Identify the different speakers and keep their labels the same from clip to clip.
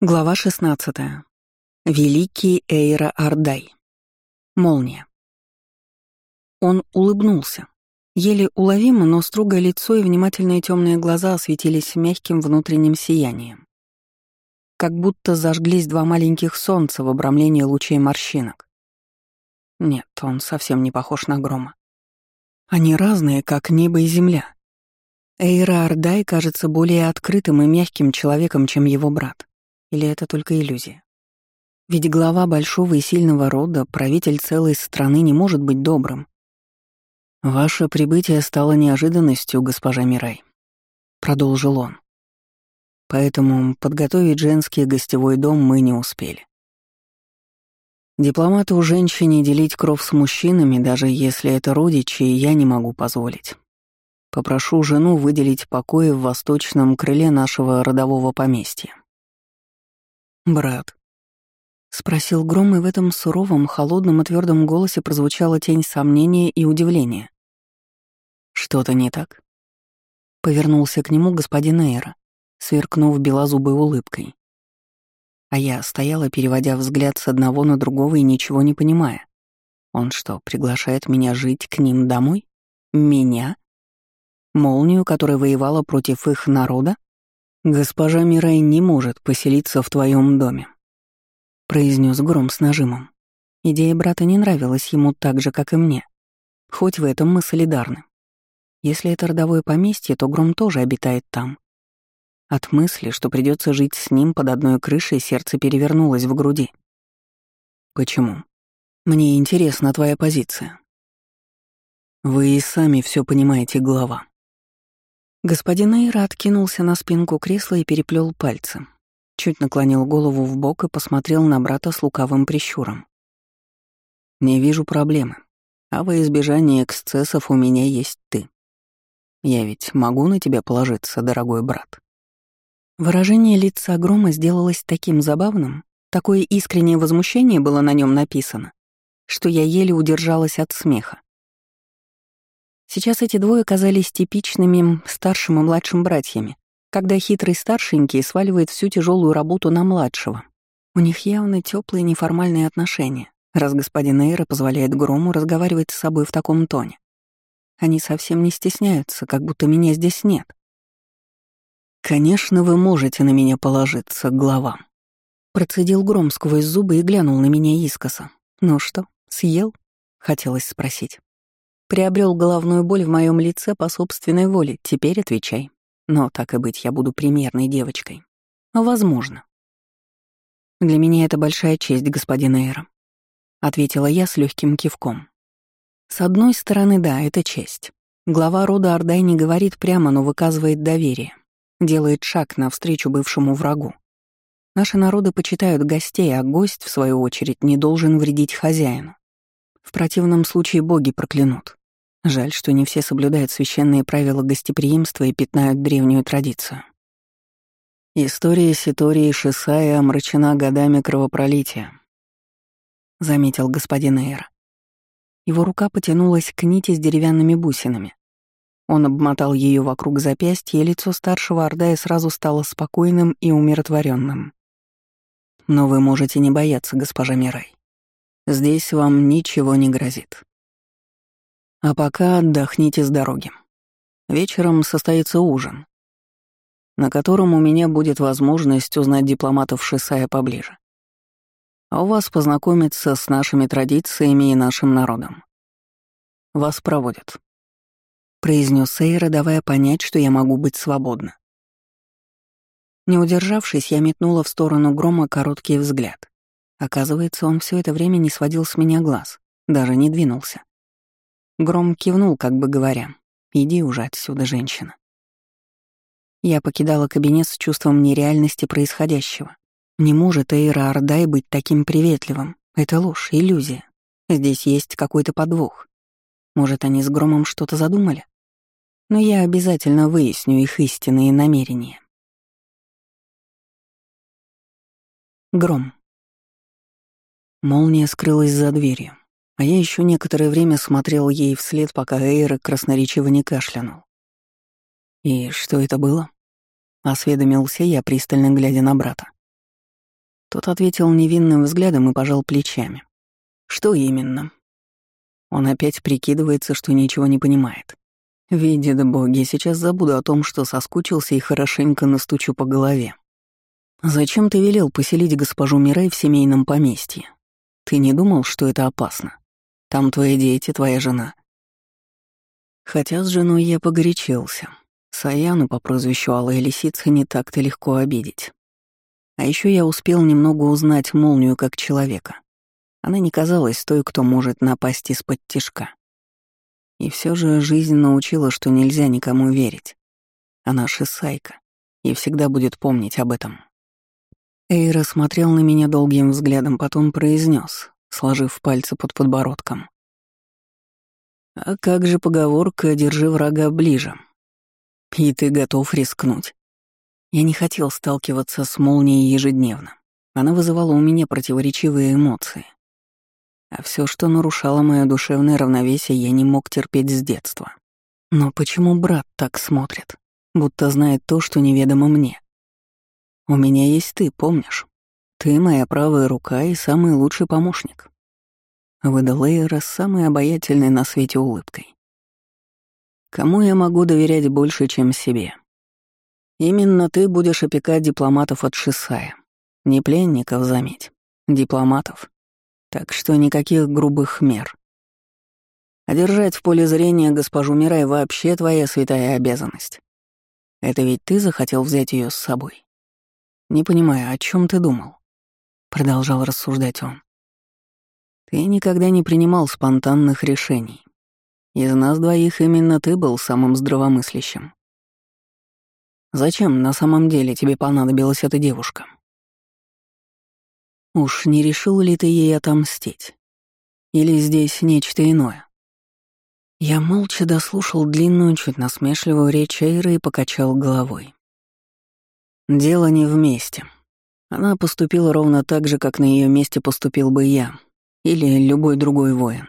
Speaker 1: Глава 16. Великий Эйра Ардай. Молния. Он улыбнулся. Еле уловимо, но строгое лицо и внимательные темные глаза осветились мягким внутренним сиянием. Как будто зажглись два маленьких солнца в обрамлении лучей морщинок. Нет, он совсем не похож на грома. Они разные, как небо и земля. Эйра Ардай кажется более открытым и мягким человеком, чем его брат. Или это только иллюзия? Ведь глава большого и сильного рода, правитель целой страны не может быть добрым. «Ваше прибытие стало неожиданностью, госпожа Мирай», — продолжил он. «Поэтому подготовить женский гостевой дом мы не успели. Дипломату женщине делить кров с мужчинами, даже если это родичи, я не могу позволить. Попрошу жену выделить покои в восточном крыле нашего родового поместья. «Брат?» — спросил Гром, и в этом суровом, холодном и твердом голосе прозвучала тень сомнения и удивления. «Что-то не так?» Повернулся к нему господин Эйра, сверкнув белозубой улыбкой. А я стояла, переводя взгляд с одного на другого и ничего не понимая. Он что, приглашает меня жить к ним домой? Меня? Молнию, которая воевала против их народа? «Госпожа Мирай не может поселиться в твоем доме», — произнес Гром с нажимом. Идея брата не нравилась ему так же, как и мне. Хоть в этом мы солидарны. Если это родовое поместье, то Гром тоже обитает там. От мысли, что придется жить с ним под одной крышей, сердце перевернулось в груди. «Почему? Мне интересна твоя позиция». «Вы и сами все понимаете, глава», Господин Эйра откинулся на спинку кресла и переплел пальцы. Чуть наклонил голову в бок и посмотрел на брата с лукавым прищуром. «Не вижу проблемы. А во избежание эксцессов у меня есть ты. Я ведь могу на тебя положиться, дорогой брат». Выражение лица Грома сделалось таким забавным, такое искреннее возмущение было на нем написано, что я еле удержалась от смеха. Сейчас эти двое казались типичными старшим и младшим братьями, когда хитрый старшенький сваливает всю тяжелую работу на младшего. У них явно теплые неформальные отношения, раз господин Эйра позволяет Грому разговаривать с собой в таком тоне. Они совсем не стесняются, как будто меня здесь нет. «Конечно, вы можете на меня положиться, глава», Процедил гром сквозь зубы и глянул на меня искоса. «Ну что, съел?» — хотелось спросить. Приобрел головную боль в моем лице по собственной воле, теперь отвечай. Но так и быть, я буду примерной девочкой. Возможно. Для меня это большая честь, господин Эйра, ответила я с легким кивком. С одной стороны, да, это честь. Глава рода Ордай не говорит прямо, но выказывает доверие. Делает шаг навстречу бывшему врагу. Наши народы почитают гостей, а гость, в свою очередь, не должен вредить хозяину. В противном случае боги проклянут. Жаль, что не все соблюдают священные правила гостеприимства и пятнают древнюю традицию. История Ситории Шисая омрачена годами кровопролития, заметил господин Эйр. Его рука потянулась к нити с деревянными бусинами. Он обмотал ее вокруг запястья, и лицо старшего Ордая сразу стало спокойным и умиротворенным. Но вы можете не бояться, госпожа Мирай. Здесь вам ничего не грозит. А пока отдохните с дороги. Вечером состоится ужин, на котором у меня будет возможность узнать дипломатов Шисая поближе. А у вас познакомиться с нашими традициями и нашим народом. Вас проводят. Произнес Сейра, давая понять, что я могу быть свободна. Не удержавшись, я метнула в сторону грома короткий взгляд. Оказывается, он все это время не сводил с меня глаз, даже не двинулся. Гром кивнул, как бы говоря, «Иди уже отсюда, женщина». Я покидала кабинет с чувством нереальности происходящего. Не может Эйра Ардай быть таким приветливым. Это ложь, иллюзия. Здесь есть какой-то подвох. Может, они с Громом что-то задумали? Но я обязательно выясню их истинные намерения. Гром. Молния скрылась за дверью, а я еще некоторое время смотрел ей вслед, пока Эйра красноречиво не кашлянул. «И что это было?» — осведомился я, пристально глядя на брата. Тот ответил невинным взглядом и пожал плечами. Что именно? Он опять прикидывается, что ничего не понимает. Видит боги, сейчас забуду о том, что соскучился и хорошенько настучу по голове. Зачем ты велел поселить госпожу Мирей в семейном поместье? Ты не думал, что это опасно? Там твои дети, твоя жена. Хотя с женой я погорячился. Саяну по прозвищу Алая Лисица не так-то легко обидеть. А еще я успел немного узнать молнию как человека. Она не казалась той, кто может напасть из-под тишка. И все же жизнь научила, что нельзя никому верить. Она шисайка и всегда будет помнить об этом. Эйра смотрел на меня долгим взглядом, потом произнес, сложив пальцы под подбородком. «А как же поговорка «держи врага ближе»?» И ты готов рискнуть. Я не хотел сталкиваться с молнией ежедневно. Она вызывала у меня противоречивые эмоции. А все, что нарушало мое душевное равновесие, я не мог терпеть с детства. Но почему брат так смотрит, будто знает то, что неведомо мне? У меня есть ты, помнишь? Ты моя правая рука и самый лучший помощник. Выдал Эйра с самой обаятельной на свете улыбкой. Кому я могу доверять больше, чем себе? Именно ты будешь опекать дипломатов от Шисая. Не пленников, заметь. Дипломатов. Так что никаких грубых мер. А держать в поле зрения госпожу Мирай вообще твоя святая обязанность. Это ведь ты захотел взять ее с собой. Не понимаю, о чем ты думал? Продолжал рассуждать он. Ты никогда не принимал спонтанных решений. Из нас двоих именно ты был самым здравомыслящим. Зачем на самом деле тебе понадобилась эта девушка? Уж не решил ли ты ей отомстить? Или здесь нечто иное? Я молча дослушал длинную, чуть насмешливую речь Эйры и покачал головой. Дело не вместе. Она поступила ровно так же, как на ее месте поступил бы я или любой другой воин.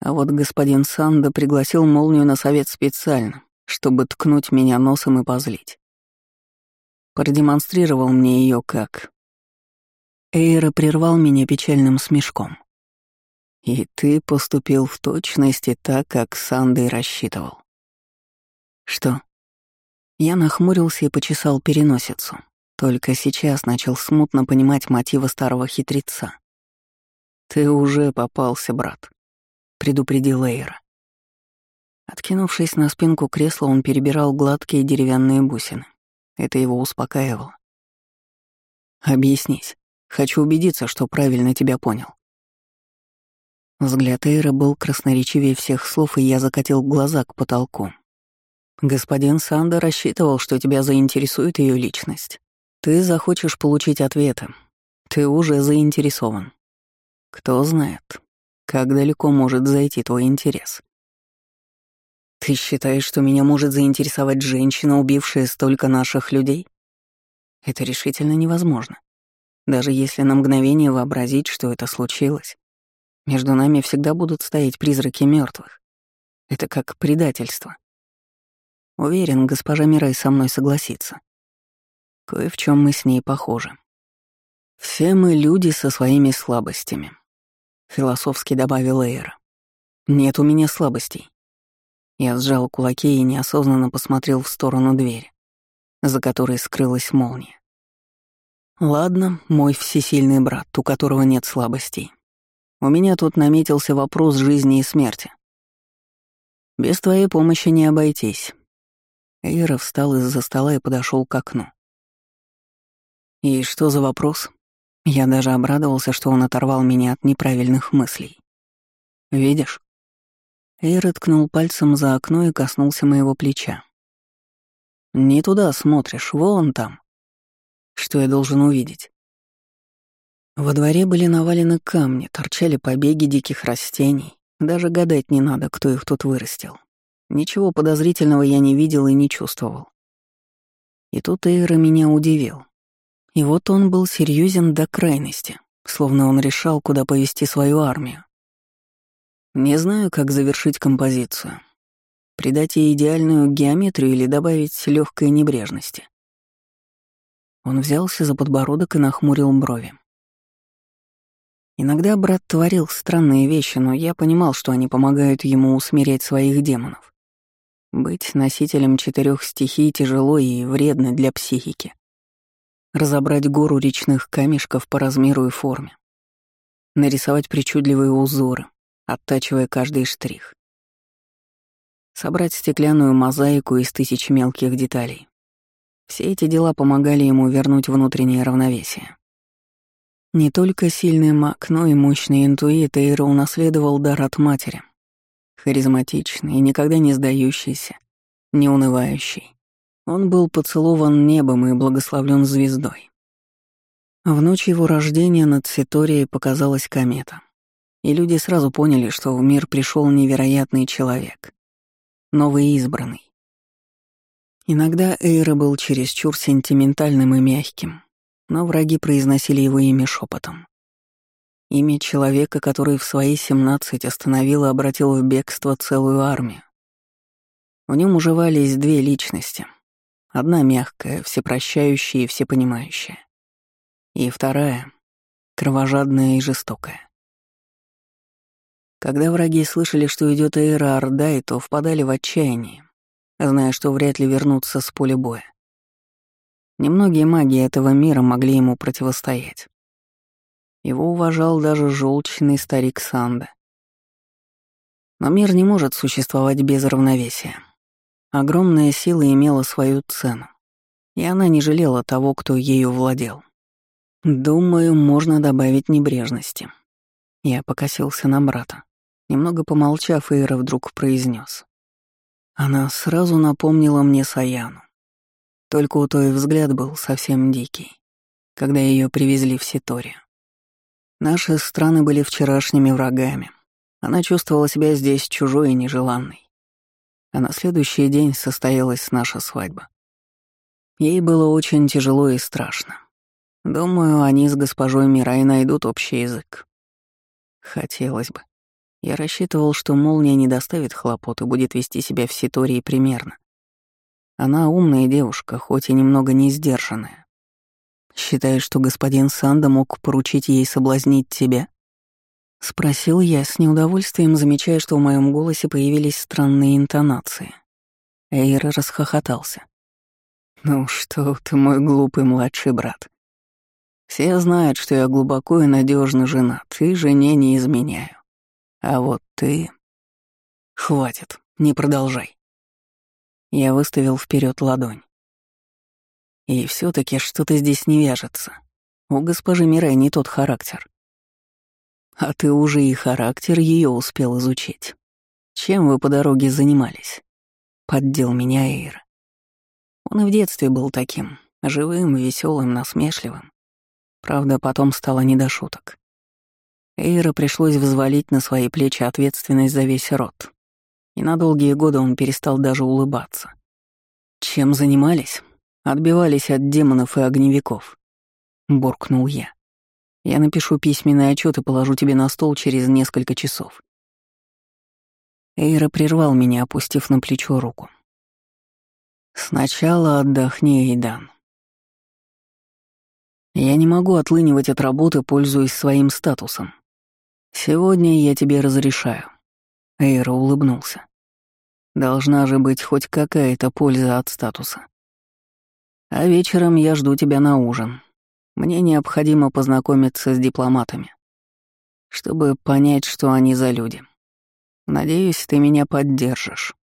Speaker 1: А вот господин Санда пригласил молнию на совет специально, чтобы ткнуть меня носом и позлить. Продемонстрировал мне ее как... Эйра прервал меня печальным смешком. И ты поступил в точности так, как Санда и рассчитывал. Что? Я нахмурился и почесал переносицу. Только сейчас начал смутно понимать мотивы старого хитреца. «Ты уже попался, брат предупредил Эйра. Откинувшись на спинку кресла, он перебирал гладкие деревянные бусины. Это его успокаивало. «Объяснись. Хочу убедиться, что правильно тебя понял». Взгляд Эйра был красноречивее всех слов, и я закатил глаза к потолку. «Господин Санда рассчитывал, что тебя заинтересует ее личность. Ты захочешь получить ответы. Ты уже заинтересован. Кто знает, как далеко может зайти твой интерес? Ты считаешь, что меня может заинтересовать женщина, убившая столько наших людей? Это решительно невозможно. Даже если на мгновение вообразить, что это случилось, между нами всегда будут стоять призраки мертвых. Это как предательство. Уверен, госпожа Мирай со мной согласится. Кое в чем мы с ней похожи. Все мы люди со своими слабостями. — философски добавил Эйр. «Нет у меня слабостей». Я сжал кулаки и неосознанно посмотрел в сторону двери, за которой скрылась молния. «Ладно, мой всесильный брат, у которого нет слабостей. У меня тут наметился вопрос жизни и смерти. Без твоей помощи не обойтись». Эйра встал из-за стола и подошел к окну. «И что за вопрос?» Я даже обрадовался, что он оторвал меня от неправильных мыслей. «Видишь?» Эйр ткнул пальцем за окно и коснулся моего плеча. «Не туда смотришь, вон там. Что я должен увидеть?» Во дворе были навалены камни, торчали побеги диких растений. Даже гадать не надо, кто их тут вырастил. Ничего подозрительного я не видел и не чувствовал. И тут Эйра меня удивил. И вот он был серьезен до крайности, словно он решал, куда повести свою армию. Не знаю, как завершить композицию. Придать ей идеальную геометрию или добавить легкой небрежности. Он взялся за подбородок и нахмурил брови. Иногда брат творил странные вещи, но я понимал, что они помогают ему усмирять своих демонов. Быть носителем четырех стихий тяжело и вредно для психики. Разобрать гору речных камешков по размеру и форме. Нарисовать причудливые узоры, оттачивая каждый штрих. Собрать стеклянную мозаику из тысяч мелких деталей. Все эти дела помогали ему вернуть внутреннее равновесие. Не только сильный маг, но и мощный интуит Эйра унаследовал дар от матери. Харизматичный и никогда не сдающийся, не унывающий. Он был поцелован небом и благословлен звездой. В ночь его рождения над Ситорией показалась комета. И люди сразу поняли, что в мир пришел невероятный человек. Новый избранный. Иногда Эйра был чересчур сентиментальным и мягким, но враги произносили его имя шепотом. Имя человека, который в свои семнадцать остановил и обратил в бегство целую армию. В нем уживались две личности. Одна мягкая, всепрощающая и всепонимающая. И вторая — кровожадная и жестокая. Когда враги слышали, что идет эра Ордай, то впадали в отчаяние, зная, что вряд ли вернутся с поля боя. Немногие маги этого мира могли ему противостоять. Его уважал даже желчный старик Санда. Но мир не может существовать без равновесия. Огромная сила имела свою цену, и она не жалела того, кто ею владел. Думаю, можно добавить небрежности. Я покосился на брата. Немного помолчав, Эйра вдруг произнес: Она сразу напомнила мне Саяну. Только у той взгляд был совсем дикий, когда ее привезли в Ситори. Наши страны были вчерашними врагами. Она чувствовала себя здесь чужой и нежеланной. А на следующий день состоялась наша свадьба. Ей было очень тяжело и страшно. Думаю, они с госпожой Мирай найдут общий язык. Хотелось бы. Я рассчитывал, что молния не доставит хлопот и будет вести себя в Ситории примерно. Она умная девушка, хоть и немного не сдержанная. Считаешь, что господин Санда мог поручить ей соблазнить тебя? Спросил я с неудовольствием, замечая, что в моем голосе появились странные интонации. Эйр расхохотался. «Ну что ты, мой глупый младший брат. Все знают, что я глубоко и надежно женат, и жене не изменяю. А вот ты... Хватит, не продолжай. Я выставил вперед ладонь. И все таки что-то здесь не вяжется. У госпожи Мирай не тот характер. А ты уже и характер ее успел изучить. Чем вы по дороге занимались? Поддел меня Эйр. Он и в детстве был таким, живым, веселым, насмешливым. Правда, потом стало не до шуток. Эйра пришлось взвалить на свои плечи ответственность за весь род и на долгие годы он перестал даже улыбаться. «Чем занимались? Отбивались от демонов и огневиков», — буркнул я. «Я напишу письменный отчет и положу тебе на стол через несколько часов». Эйра прервал меня, опустив на плечо руку. «Сначала отдохни, Эйдан. Я не могу отлынивать от работы, пользуясь своим статусом. Сегодня я тебе разрешаю. Эйра улыбнулся. «Должна же быть хоть какая-то польза от статуса. А вечером я жду тебя на ужин. Мне необходимо познакомиться с дипломатами, чтобы понять, что они за люди. Надеюсь, ты меня поддержишь».